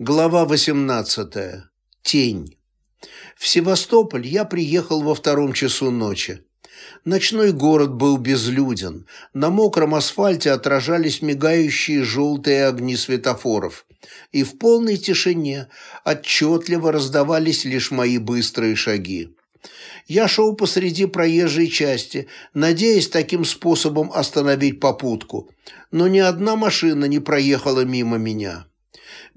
Глава 18. Тень. В Севастополь я приехал во втором часу ночи. Ночной город был безлюден. На мокром асфальте отражались мигающие желтые огни светофоров. И в полной тишине отчетливо раздавались лишь мои быстрые шаги. Я шел посреди проезжей части, надеясь таким способом остановить попутку, но ни одна машина не проехала мимо меня.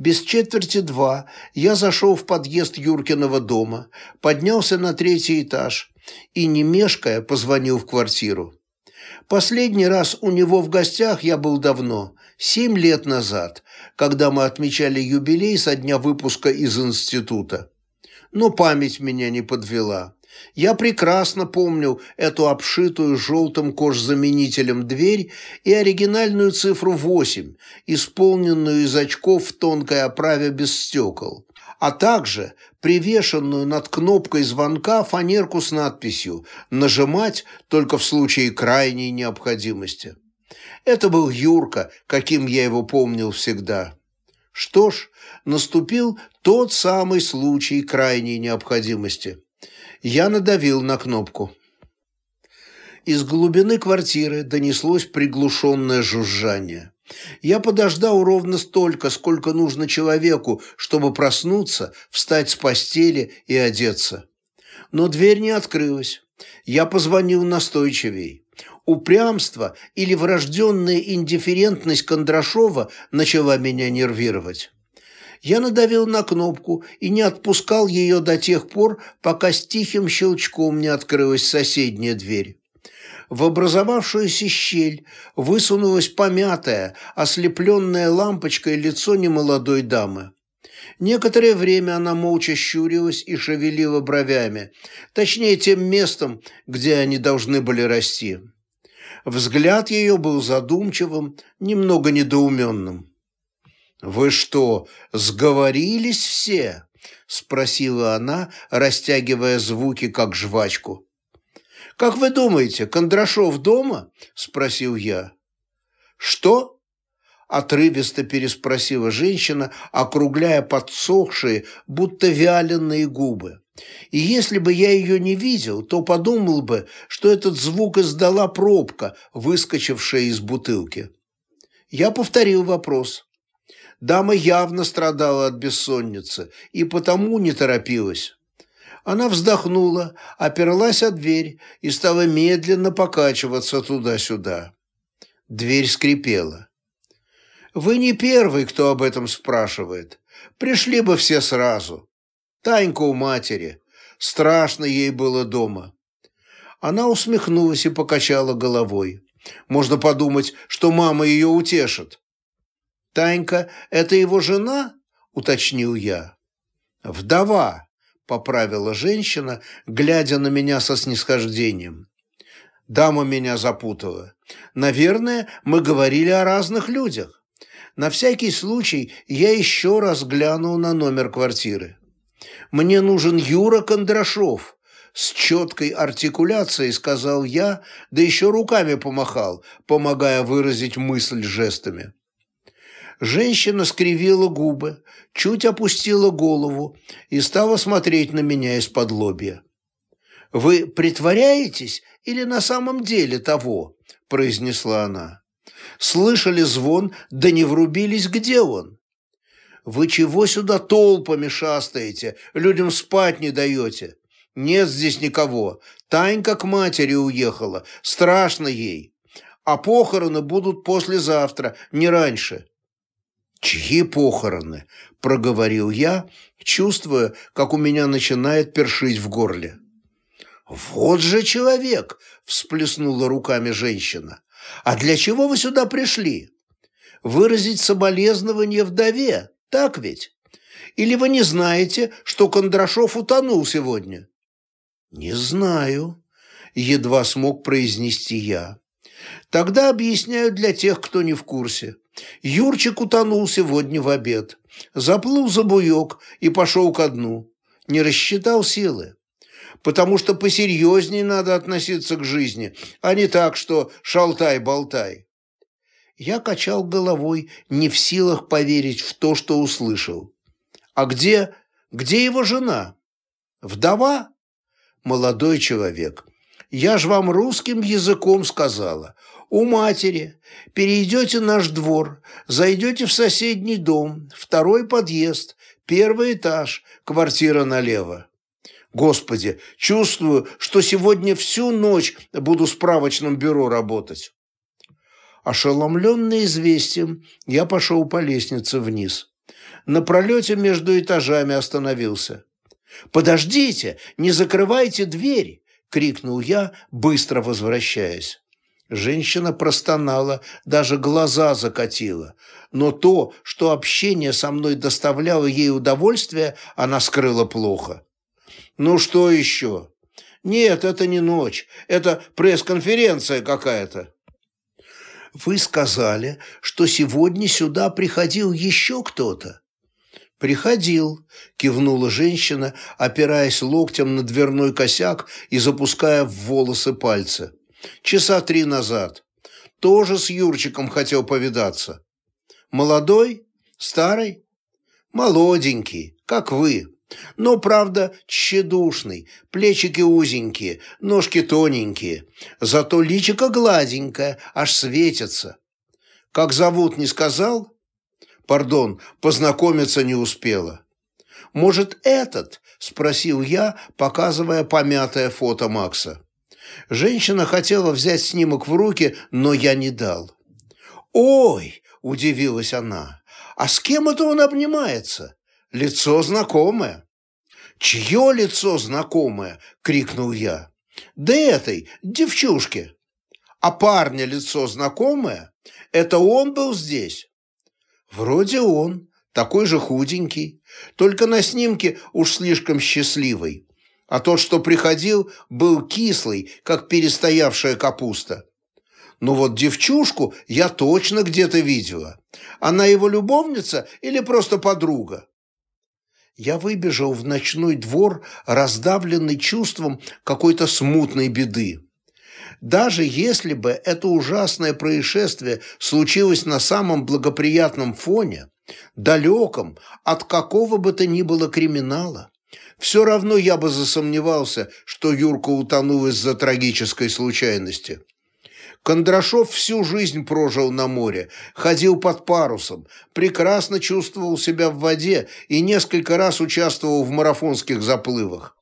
Без четверти два я зашел в подъезд Юркиного дома, поднялся на третий этаж и, не мешкая, позвонил в квартиру. Последний раз у него в гостях я был давно, семь лет назад, когда мы отмечали юбилей со дня выпуска из института. Но память меня не подвела. Я прекрасно помнил эту обшитую желтым кожзаменителем дверь и оригинальную цифру 8, исполненную из очков в тонкой оправе без стекол, а также привешенную над кнопкой звонка фанерку с надписью «Нажимать только в случае крайней необходимости». Это был Юрка, каким я его помнил всегда. Что ж, наступил тот самый случай крайней необходимости. Я надавил на кнопку. Из глубины квартиры донеслось приглушенное жужжание. Я подождал ровно столько, сколько нужно человеку, чтобы проснуться, встать с постели и одеться. Но дверь не открылась. Я позвонил настойчивей. Упрямство или врожденная индифферентность Кондрашова начала меня нервировать. Я надавил на кнопку и не отпускал ее до тех пор, пока с тихим щелчком не открылась соседняя дверь. В образовавшуюся щель высунулась помятая, ослепленная лампочкой лицо немолодой дамы. Некоторое время она молча щурилась и шевелила бровями, точнее тем местом, где они должны были расти. Взгляд ее был задумчивым, немного недоуменным. «Вы что, сговорились все?» – спросила она, растягивая звуки, как жвачку. «Как вы думаете, Кондрашов дома?» – спросил я. «Что?» – отрывисто переспросила женщина, округляя подсохшие, будто вяленые губы. И если бы я ее не видел, то подумал бы, что этот звук издала пробка, выскочившая из бутылки. Я повторил вопрос. Дама явно страдала от бессонницы и потому не торопилась. Она вздохнула, оперлась о дверь и стала медленно покачиваться туда-сюда. Дверь скрипела. «Вы не первый, кто об этом спрашивает. Пришли бы все сразу. Танька у матери. Страшно ей было дома». Она усмехнулась и покачала головой. Можно подумать, что мама ее утешит. «Танька – это его жена?» – уточнил я. «Вдова», – поправила женщина, глядя на меня со снисхождением. Дама меня запутала. Наверное, мы говорили о разных людях. На всякий случай я еще раз глянул на номер квартиры. «Мне нужен Юра Кондрашов», – с четкой артикуляцией сказал я, да еще руками помахал, помогая выразить мысль жестами. Женщина скривила губы, чуть опустила голову и стала смотреть на меня из-под лобья. «Вы притворяетесь или на самом деле того?» – произнесла она. «Слышали звон, да не врубились, где он?» «Вы чего сюда толпами шастаете, людям спать не даете?» «Нет здесь никого. Танька к матери уехала. Страшно ей. А похороны будут послезавтра, не раньше. «Чьи похороны?» – проговорил я, чувствуя, как у меня начинает першить в горле. «Вот же человек!» – всплеснула руками женщина. «А для чего вы сюда пришли? Выразить соболезнование вдове, так ведь? Или вы не знаете, что Кондрашов утонул сегодня?» «Не знаю», – едва смог произнести я. «Тогда объясняю для тех, кто не в курсе. Юрчик утонул сегодня в обед, заплыл за буек и пошел ко дну. Не рассчитал силы. Потому что посерьезнее надо относиться к жизни, а не так, что шалтай-болтай. Я качал головой, не в силах поверить в то, что услышал. А где... где его жена? Вдова? Молодой человек. Я ж вам русским языком сказала. У матери. Перейдете наш двор, зайдете в соседний дом, второй подъезд, первый этаж, квартира налево. Господи, чувствую, что сегодня всю ночь буду в справочном бюро работать. Ошеломленный известием, я пошел по лестнице вниз. На пролете между этажами остановился. «Подождите, не закрывайте дверь!» — крикнул я, быстро возвращаясь. Женщина простонала, даже глаза закатила. Но то, что общение со мной доставляло ей удовольствие, она скрыла плохо. «Ну что еще?» «Нет, это не ночь. Это пресс-конференция какая-то». «Вы сказали, что сегодня сюда приходил еще кто-то?» «Приходил», – кивнула женщина, опираясь локтем на дверной косяк и запуская в волосы пальцы. «Часа три назад. Тоже с Юрчиком хотел повидаться. Молодой? Старый? Молоденький, как вы. Но, правда, тщедушный, плечики узенькие, ножки тоненькие. Зато личико гладенькое, аж светится. Как зовут, не сказал? Пардон, познакомиться не успела. «Может, этот?» – спросил я, показывая помятое фото Макса. Женщина хотела взять снимок в руки, но я не дал. «Ой!» – удивилась она. «А с кем это он обнимается? Лицо знакомое». «Чье лицо знакомое?» – крикнул я. «Да этой, девчушки». «А парня лицо знакомое? Это он был здесь?» Вроде он, такой же худенький, только на снимке уж слишком счастливый. А тот, что приходил, был кислый, как перестоявшая капуста. Но вот девчушку я точно где-то видела. Она его любовница или просто подруга? Я выбежал в ночной двор, раздавленный чувством какой-то смутной беды. Даже если бы это ужасное происшествие случилось на самом благоприятном фоне, далеком от какого бы то ни было криминала, все равно я бы засомневался, что Юрка утонул из-за трагической случайности. Кондрашов всю жизнь прожил на море, ходил под парусом, прекрасно чувствовал себя в воде и несколько раз участвовал в марафонских заплывах.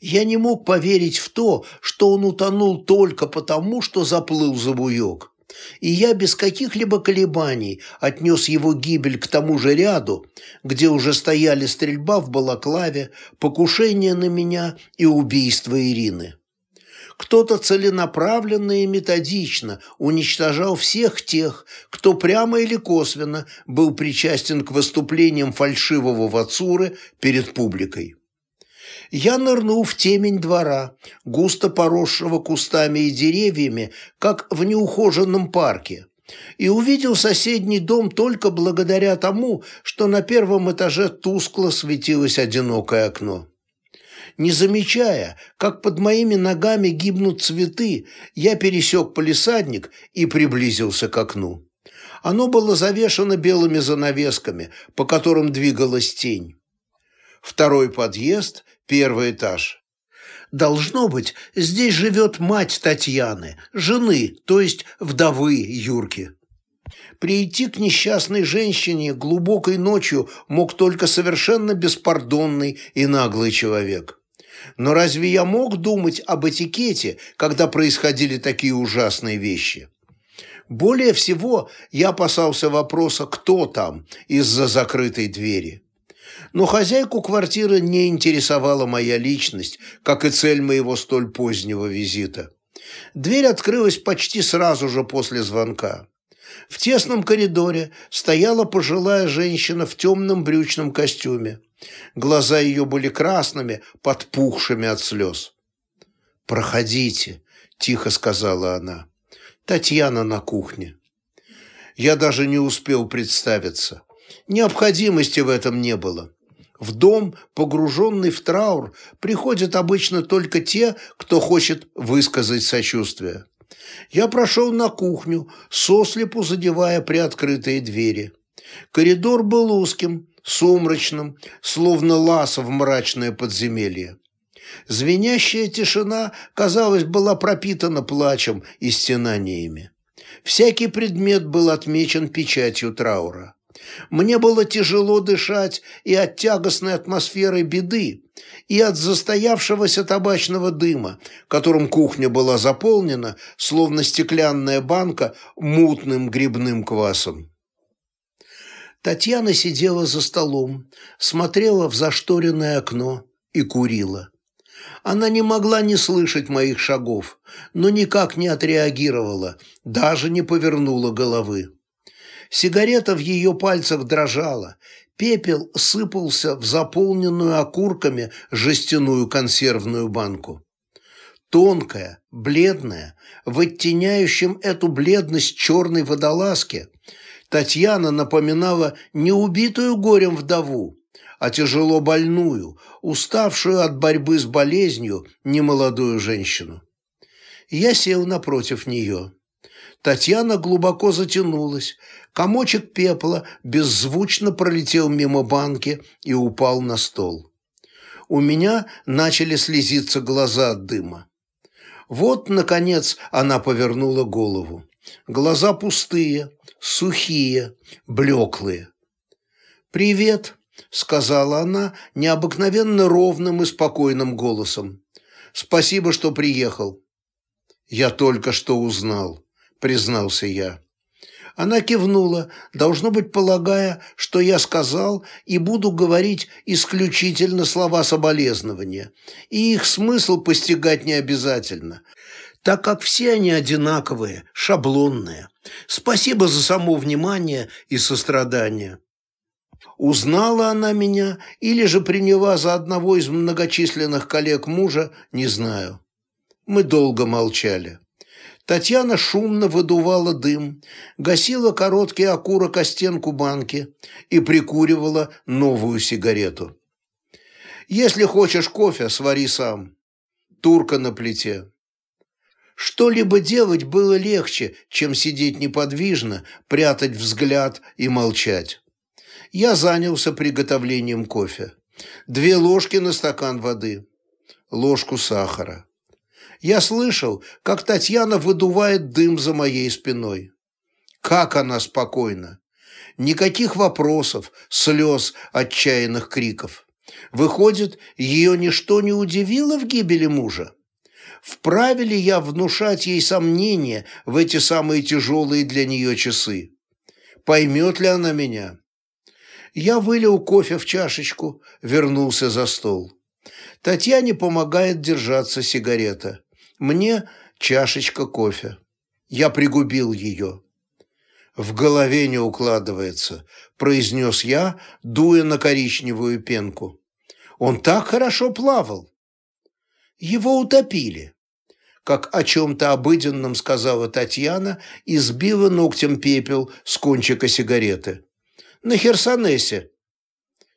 Я не мог поверить в то, что он утонул только потому, что заплыл за буек. И я без каких-либо колебаний отнес его гибель к тому же ряду, где уже стояли стрельба в Балаклаве, покушение на меня и убийство Ирины. Кто-то целенаправленно и методично уничтожал всех тех, кто прямо или косвенно был причастен к выступлениям фальшивого Вацуры перед публикой я нырнул в темень двора, густо поросшего кустами и деревьями, как в неухоженном парке, и увидел соседний дом только благодаря тому, что на первом этаже тускло светилось одинокое окно. Не замечая, как под моими ногами гибнут цветы, я пересек полисадник и приблизился к окну. Оно было завешено белыми занавесками, по которым двигалась тень. Второй подъезд первый этаж. Должно быть, здесь живет мать Татьяны, жены, то есть вдовы Юрки. Прийти к несчастной женщине глубокой ночью мог только совершенно беспардонный и наглый человек. Но разве я мог думать об этикете, когда происходили такие ужасные вещи? Более всего я опасался вопроса «кто там?» из-за закрытой двери. Но хозяйку квартиры не интересовала моя личность, как и цель моего столь позднего визита. Дверь открылась почти сразу же после звонка. В тесном коридоре стояла пожилая женщина в темном брючном костюме. Глаза ее были красными, подпухшими от слез. «Проходите», – тихо сказала она. «Татьяна на кухне». Я даже не успел представиться. Необходимости в этом не было. В дом, погруженный в траур, приходят обычно только те, кто хочет высказать сочувствие. Я прошел на кухню, сослепу задевая приоткрытые двери. Коридор был узким, сумрачным, словно лаз в мрачное подземелье. Звенящая тишина, казалось, была пропитана плачем и стенаниями. Всякий предмет был отмечен печатью траура. Мне было тяжело дышать и от тягостной атмосферы беды, и от застоявшегося табачного дыма, которым кухня была заполнена, словно стеклянная банка, мутным грибным квасом. Татьяна сидела за столом, смотрела в зашторенное окно и курила. Она не могла не слышать моих шагов, но никак не отреагировала, даже не повернула головы. Сигарета в ее пальцах дрожала, пепел сыпался в заполненную окурками жестяную консервную банку. Тонкая, бледная, в оттеняющем эту бледность черной водолазке, Татьяна напоминала не убитую горем вдову, а тяжело больную, уставшую от борьбы с болезнью немолодую женщину. Я сел напротив нее. Татьяна глубоко затянулась, комочек пепла беззвучно пролетел мимо банки и упал на стол. У меня начали слезиться глаза от дыма. Вот, наконец, она повернула голову. Глаза пустые, сухие, блеклые. «Привет», — сказала она необыкновенно ровным и спокойным голосом. «Спасибо, что приехал». «Я только что узнал», — признался я. Она кивнула, должно быть, полагая, что я сказал и буду говорить исключительно слова соболезнования, и их смысл постигать не обязательно, так как все они одинаковые, шаблонные. Спасибо за само внимание и сострадание. Узнала она меня или же приняла за одного из многочисленных коллег мужа, не знаю. Мы долго молчали. Татьяна шумно выдувала дым, гасила короткий окурок о стенку банки и прикуривала новую сигарету. «Если хочешь кофе, свари сам. Турка на плите». Что-либо делать было легче, чем сидеть неподвижно, прятать взгляд и молчать я занялся приготовлением кофе. Две ложки на стакан воды, ложку сахара. Я слышал, как Татьяна выдувает дым за моей спиной. Как она спокойна. Никаких вопросов, слез, отчаянных криков. Выходит, ее ничто не удивило в гибели мужа? Вправе ли я внушать ей сомнения в эти самые тяжелые для нее часы? Поймет ли она меня? Я вылил кофе в чашечку, вернулся за стол. Татьяне помогает держаться сигарета. Мне чашечка кофе. Я пригубил ее. «В голове не укладывается», – произнес я, дуя на коричневую пенку. «Он так хорошо плавал». «Его утопили», – как о чем-то обыденном сказала Татьяна и ногтем пепел с кончика сигареты на Херсонесе».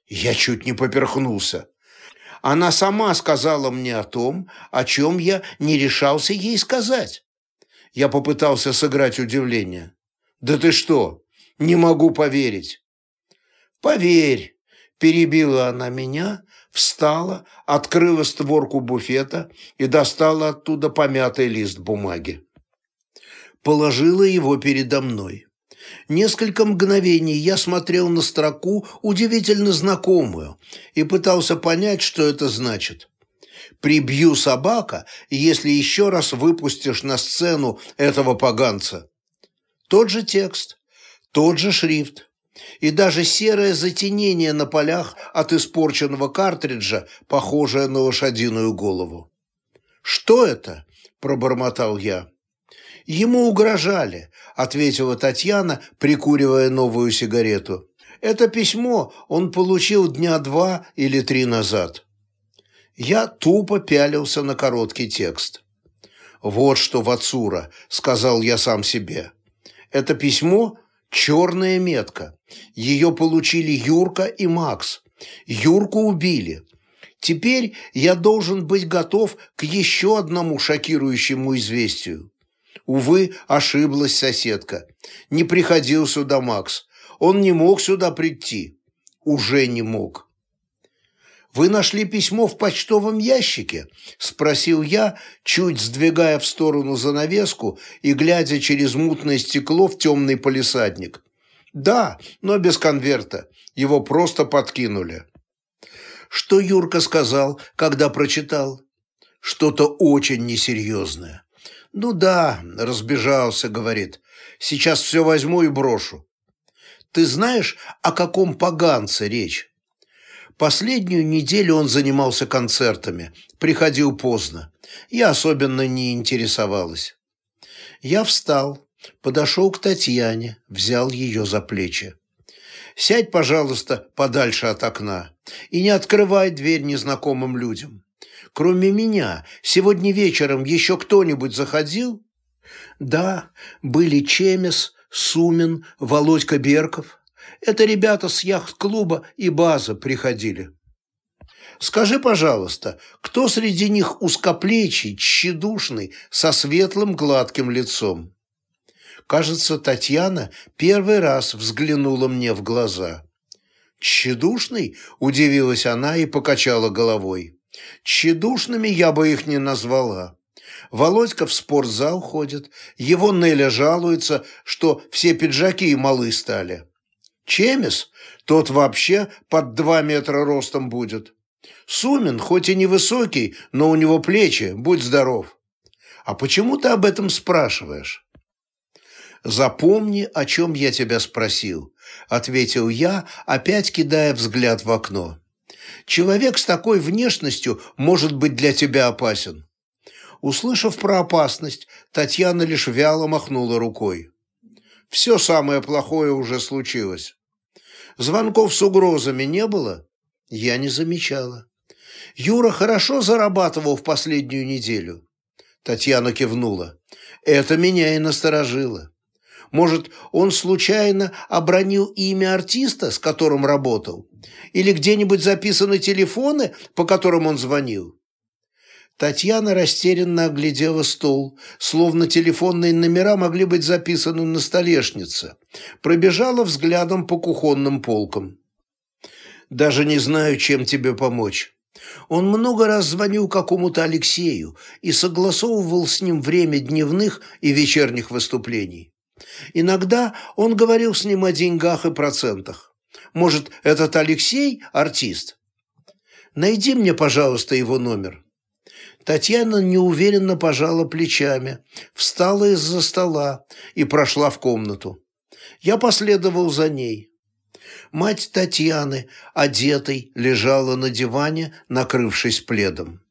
Я чуть не поперхнулся. Она сама сказала мне о том, о чем я не решался ей сказать. Я попытался сыграть удивление. «Да ты что? Не могу поверить». «Поверь», – перебила она меня, встала, открыла створку буфета и достала оттуда помятый лист бумаги. Положила его передо мной. Несколько мгновений я смотрел на строку, удивительно знакомую, и пытался понять, что это значит. «Прибью собака, если еще раз выпустишь на сцену этого поганца». Тот же текст, тот же шрифт, и даже серое затенение на полях от испорченного картриджа, похожее на лошадиную голову. «Что это?» – пробормотал я. Ему угрожали, ответила Татьяна, прикуривая новую сигарету. Это письмо он получил дня два или три назад. Я тупо пялился на короткий текст. «Вот что, Вацура», — сказал я сам себе. «Это письмо — черная метка. Ее получили Юрка и Макс. Юрку убили. Теперь я должен быть готов к еще одному шокирующему известию. Увы, ошиблась соседка. Не приходил сюда Макс. Он не мог сюда прийти. уже не мог. «Вы нашли письмо в почтовом ящике?» – спросил я, чуть сдвигая в сторону занавеску и глядя через мутное стекло в темный полисадник. «Да, но без конверта. Его просто подкинули». «Что Юрка сказал, когда прочитал?» «Что-то очень несерьезное». «Ну да, разбежался», — говорит. «Сейчас все возьму и брошу». «Ты знаешь, о каком поганце речь?» Последнюю неделю он занимался концертами, приходил поздно. Я особенно не интересовалась. Я встал, подошел к Татьяне, взял ее за плечи. «Сядь, пожалуйста, подальше от окна и не открывай дверь незнакомым людям. Кроме меня, сегодня вечером еще кто-нибудь заходил?» «Да, были Чемес, Сумин, Володька Берков». Это ребята с яхт-клуба и база приходили. Скажи, пожалуйста, кто среди них узкоплечий, тщедушный, со светлым гладким лицом? Кажется, Татьяна первый раз взглянула мне в глаза. «Тщедушный?» – удивилась она и покачала головой. «Тщедушными я бы их не назвала. Володька в спортзал ходит, его Неля жалуется, что все пиджаки и малы стали. Чемис, тот вообще под два метра ростом будет. Сумин, хоть и невысокий, но у него плечи, будь здоров. А почему ты об этом спрашиваешь? «Запомни, о чем я тебя спросил», — ответил я, опять кидая взгляд в окно. «Человек с такой внешностью может быть для тебя опасен». Услышав про опасность, Татьяна лишь вяло махнула рукой. «Все самое плохое уже случилось. Звонков с угрозами не было? Я не замечала. Юра хорошо зарабатывал в последнюю неделю. Татьяна кивнула. Это меня и насторожило. Может, он случайно обронил имя артиста, с которым работал? Или где-нибудь записаны телефоны, по которым он звонил? Татьяна растерянно оглядела стол, словно телефонные номера могли быть записаны на столешнице. Пробежала взглядом по кухонным полкам. «Даже не знаю, чем тебе помочь. Он много раз звонил какому-то Алексею и согласовывал с ним время дневных и вечерних выступлений. Иногда он говорил с ним о деньгах и процентах. Может, этот Алексей – артист? Найди мне, пожалуйста, его номер». Татьяна неуверенно пожала плечами, встала из-за стола и прошла в комнату. Я последовал за ней. Мать Татьяны, одетой, лежала на диване, накрывшись пледом.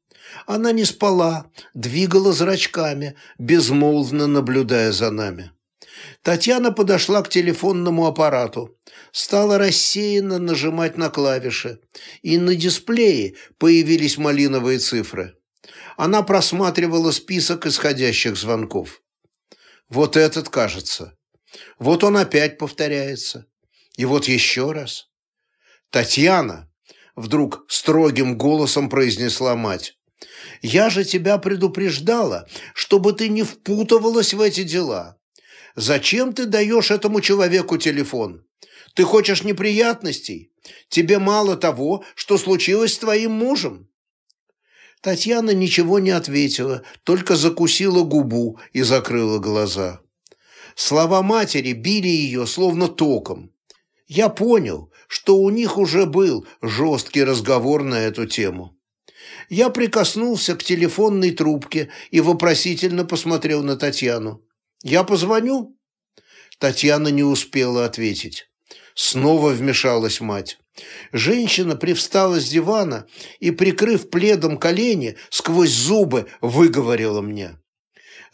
Она не спала, двигала зрачками, безмолвно наблюдая за нами. Татьяна подошла к телефонному аппарату, стала рассеянно нажимать на клавиши, и на дисплее появились малиновые цифры она просматривала список исходящих звонков. Вот этот, кажется. Вот он опять повторяется. И вот еще раз. «Татьяна!» – вдруг строгим голосом произнесла мать. «Я же тебя предупреждала, чтобы ты не впутывалась в эти дела. Зачем ты даешь этому человеку телефон? Ты хочешь неприятностей? Тебе мало того, что случилось с твоим мужем?» Татьяна ничего не ответила, только закусила губу и закрыла глаза. Слова матери били ее словно током. Я понял, что у них уже был жесткий разговор на эту тему. Я прикоснулся к телефонной трубке и вопросительно посмотрел на Татьяну. «Я позвоню?» Татьяна не успела ответить. Снова вмешалась мать. Женщина привстала с дивана и, прикрыв пледом колени, сквозь зубы выговорила мне.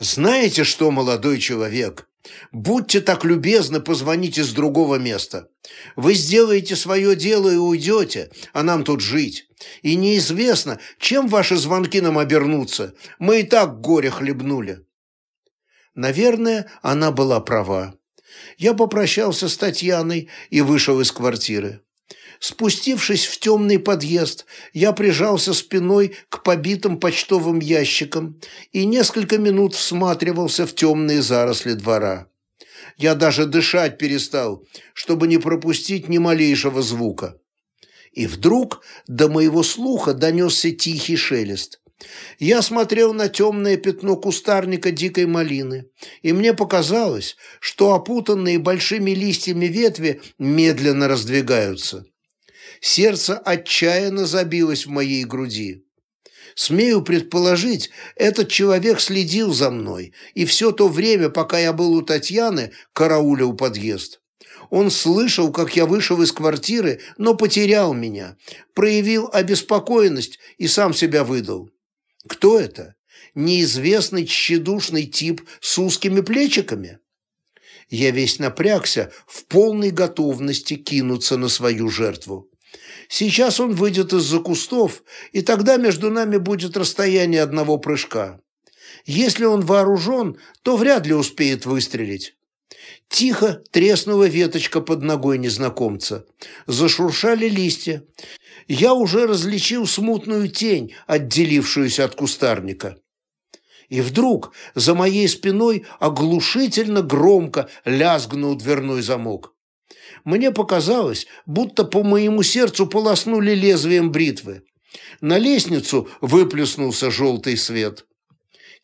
«Знаете что, молодой человек, будьте так любезны, позвоните с другого места. Вы сделаете свое дело и уйдете, а нам тут жить. И неизвестно, чем ваши звонки нам обернутся. Мы и так горе хлебнули». Наверное, она была права. Я попрощался с Татьяной и вышел из квартиры. Спустившись в темный подъезд, я прижался спиной к побитым почтовым ящикам и несколько минут всматривался в темные заросли двора. Я даже дышать перестал, чтобы не пропустить ни малейшего звука. И вдруг до моего слуха донесся тихий шелест. Я смотрел на темное пятно кустарника дикой малины, и мне показалось, что опутанные большими листьями ветви медленно раздвигаются. Сердце отчаянно забилось в моей груди. Смею предположить, этот человек следил за мной, и все то время, пока я был у Татьяны, караулил подъезд. Он слышал, как я вышел из квартиры, но потерял меня, проявил обеспокоенность и сам себя выдал. Кто это? Неизвестный тщедушный тип с узкими плечиками? Я весь напрягся в полной готовности кинуться на свою жертву. Сейчас он выйдет из-за кустов, и тогда между нами будет расстояние одного прыжка. Если он вооружен, то вряд ли успеет выстрелить. Тихо треснула веточка под ногой незнакомца. Зашуршали листья. Я уже различил смутную тень, отделившуюся от кустарника. И вдруг за моей спиной оглушительно громко лязгнул дверной замок. Мне показалось, будто по моему сердцу полоснули лезвием бритвы. На лестницу выплеснулся желтый свет.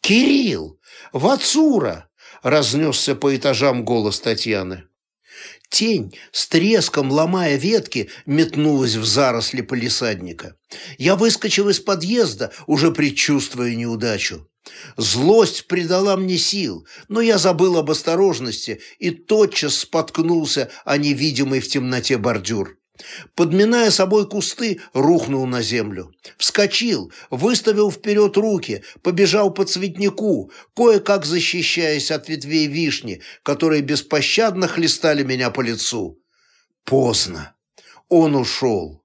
«Кирилл! Вацура!» – разнесся по этажам голос Татьяны. Тень, с треском ломая ветки, метнулась в заросли полисадника. Я выскочил из подъезда, уже предчувствуя неудачу. Злость придала мне сил, но я забыл об осторожности и тотчас споткнулся о невидимый в темноте бордюр. Подминая собой кусты, рухнул на землю. Вскочил, выставил вперед руки, побежал по цветнику, кое-как защищаясь от ветвей вишни, которые беспощадно хлестали меня по лицу. Поздно. Он ушел.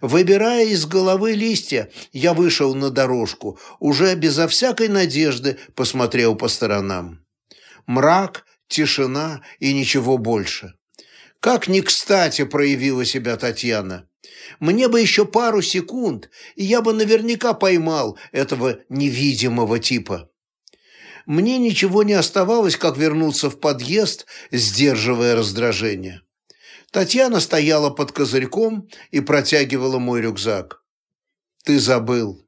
Выбирая из головы листья, я вышел на дорожку, уже безо всякой надежды посмотрел по сторонам. Мрак, тишина и ничего больше. Как ни кстати проявила себя Татьяна. Мне бы еще пару секунд, и я бы наверняка поймал этого невидимого типа. Мне ничего не оставалось, как вернуться в подъезд, сдерживая раздражение. Татьяна стояла под козырьком и протягивала мой рюкзак. «Ты забыл.